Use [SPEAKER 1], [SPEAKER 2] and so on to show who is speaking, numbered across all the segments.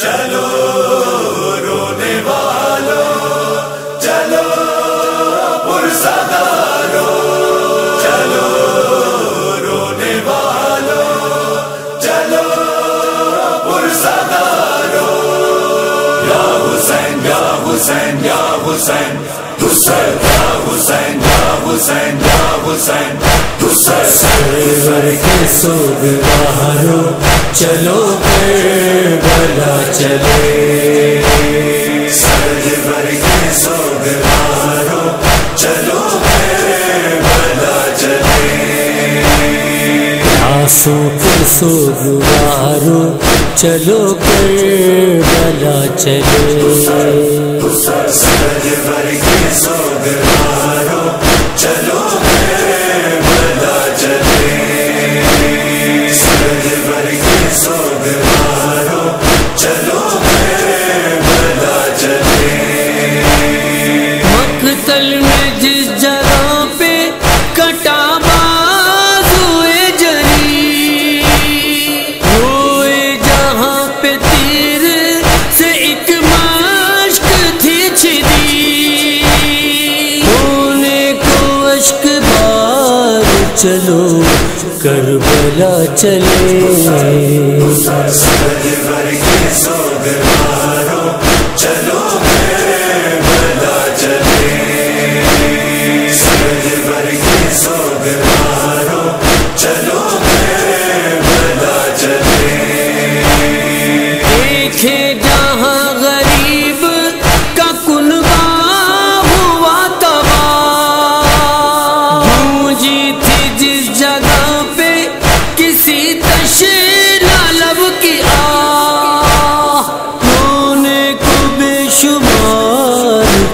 [SPEAKER 1] چلو رونے والو، چلو پرسدارو، چلو رونے والو، چلو پرسدارو۔ یا حسین یا حسین یا حسین حسین، یا حسین، یا حسین یا حسین
[SPEAKER 2] سرور کے سوگ بہارو چلو بلا چلے۔
[SPEAKER 1] سرور کے سوگ بہارو چلو بلا چلے۔
[SPEAKER 2] آسو کے سوگ بہارو چلو بلا چلے۔
[SPEAKER 1] سرور کے سوگ بہارو چلو۔ چلو
[SPEAKER 2] کربلا چلے۔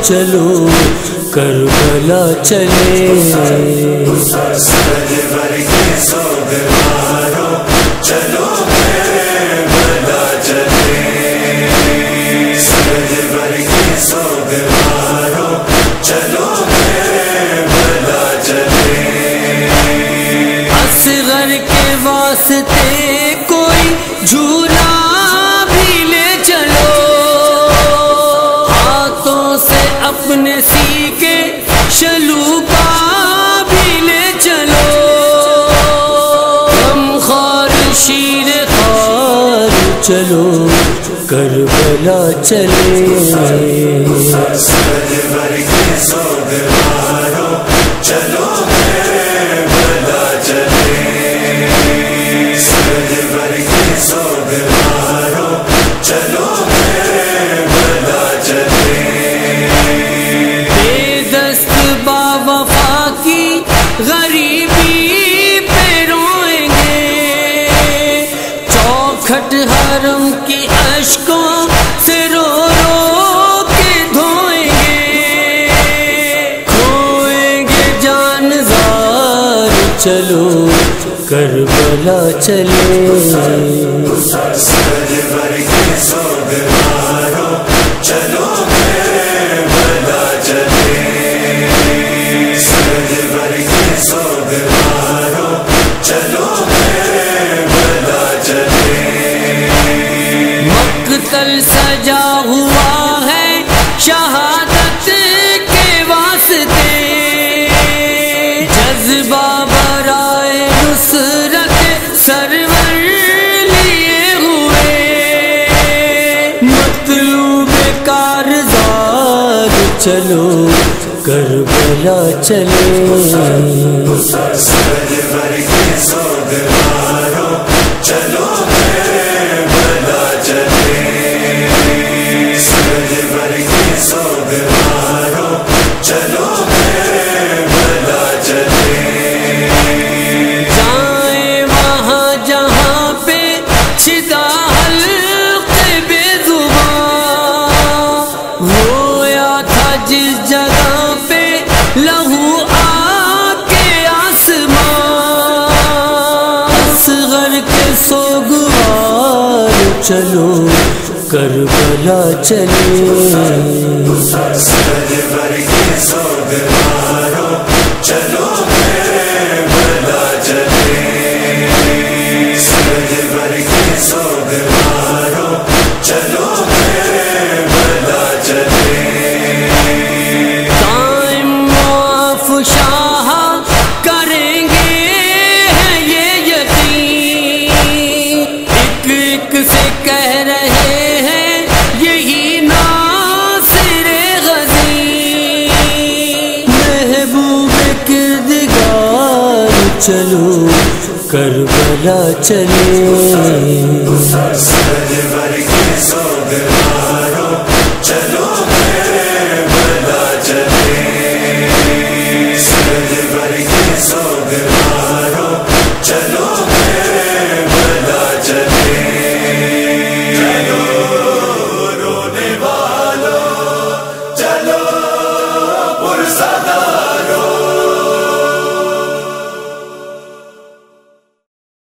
[SPEAKER 1] چلو
[SPEAKER 2] کربلا چلے۔
[SPEAKER 1] سرور کے چلو چلو چلے
[SPEAKER 2] اصغر کے واسطے کوئی جھولا۔ اپنے سی کے شلو کا بھی لے چلو۔ ہم خار شیر خار چلو، کربلا چلے۔
[SPEAKER 1] سرور کے سوگ چلو۔
[SPEAKER 2] چوکھٹ حرم کی اشکوں سے رو رو کے دھوئیں گے۔ کھوئیں گے جان زار چلو، کربلا چلے۔ سجا ہوا ہے شہادت کے واسطے۔ جذبہ برائے نصرت سرور لیے ہوئے۔ مطلوب کارزار چلو، کربلا چلے۔
[SPEAKER 1] سرور کے سوگ چلو۔ چلو
[SPEAKER 2] کربلا چلے۔ چلو کربلا چلے۔